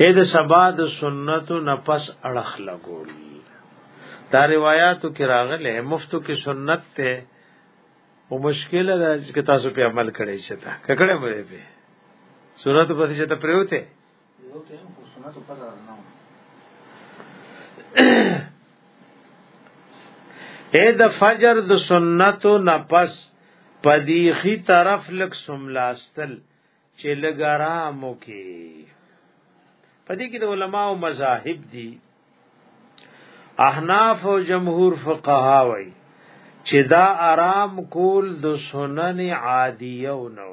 اې د سبا د سنتو نفس اړخ لګول دا روایتو کې راغله مفتو کې سنت ته او مشکل ده چې تاسو په عمل کړی شته ککړه به به سنت په دې چې ته پریوته یو ټیم خو سنت په دار نه اے د فجر د سنتو نفس پدیخی طرف لک سملاستل چې لګرامو کې پدې کې د علماو مذاهب دي احناف او جمهور فقها وای چې دا آرام کول د سنن عادیو نو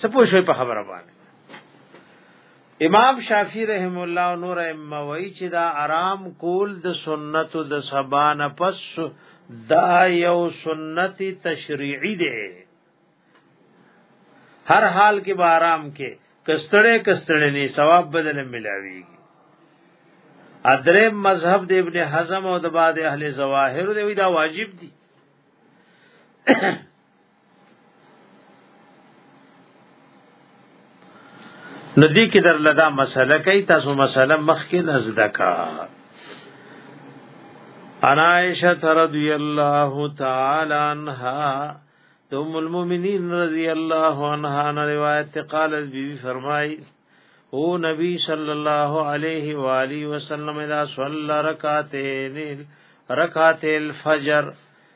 څه پوه شوي په خبره باندې امام شافعی رحم الله او نور ائمه وایي چې دا آرام کول د سنت د سبان پس دا یو سنت تشریعی دی هر حال کې به آرام کې کستړې کستړې نه ثواب بدل ملاويږي ادره مذهب د ابن حزم او د بعد اهل ظواهر دی دا واجب دی نو دې کې در لدا مسله کوي تاسو مسله مخ کې نزدا کا انا عائشہ رضی اللہ تعالی عنہا ام المؤمنین رضی اللہ عنہا نے روایت قال بی فرمائی او نبی صلی اللہ علیہ والہ وسلم اذا صلى رکعتین رکعت الفجر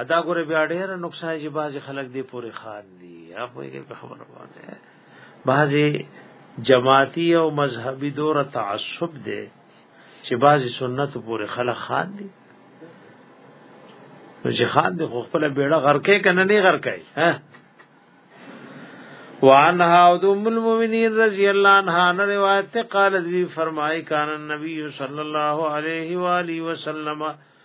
ادا ګوره بیا ډېر نقصان چې باز خلک دې پورې خان دي اپ یې په خبره باندې باز جماعتي او مذهبي دور تعصب دې چې باز سنت پورې خلک خان دي نو چې خان دې خو خپل بیړه غرکې کنه نه غرکې ها وعنها او ام المؤمنین رضی الله عنها نے روایت قالت بھی فرمائی کان النبی صلی اللہ علیہ والہ وسلم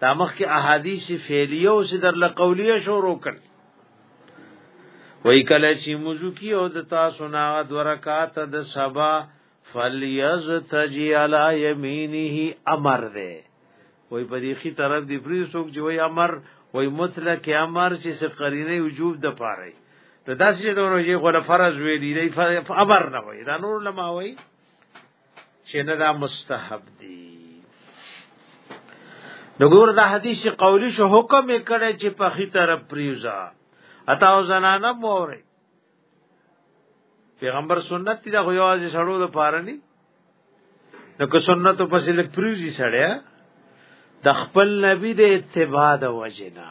دا مخکې احادیث فعلیه او چې در لقولیه شروع کړ وای کله چې موضوع کی او د تاسو نه د ورکات د سبا فلیز تجی علی یمینه امر ده وای په دې خي طرف دی پری سوک چې وای امر وای مطلق امر چې څه قرینه وجوب د پاره ته داسې د ورځې غو فرض ویلې دی امر نه وای دا نور لمه وای چې نه دا مستحب دي نګور دا حدیث قولی شو حکم یې کړی چې په خي طرف پریوزا اتا او زنانه مورې پیغمبر سنت دی دا خو یوازې سړو د پاره نه نو که سنت په سیل پریوزي سړیا د خپل نبی د اتباع د وجنا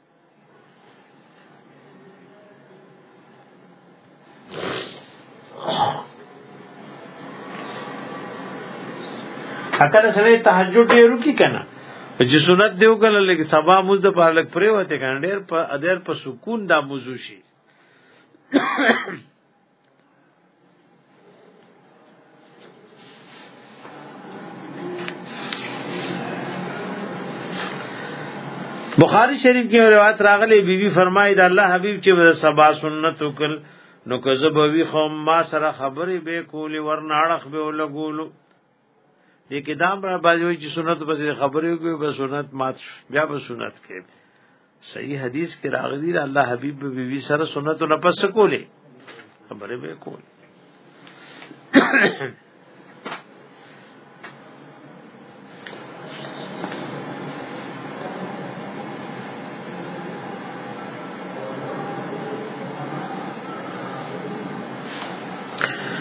کله سره تهجد ډیر وکي کنه چې سنت دیو کله لګ سبا موز د پاره لګ پرې وته کنه ډیر په ادر په سکون دا موضوع شي بخاری شریف کې روایت راغلی بیبي فرمایي دا الله حبیب چې ور سبا سنت وکړ نو که زه به وی خو ما سره خبرې به کولې ورناړخ به لګولو دې کې دام را باندې وي چې سنت بس خبرې کوي بس سنت مات بیا به سنت کې صحیح حدیث کې راغلی دا الله حبیب بی بی سره سنت نه پس کولې خبرې به کول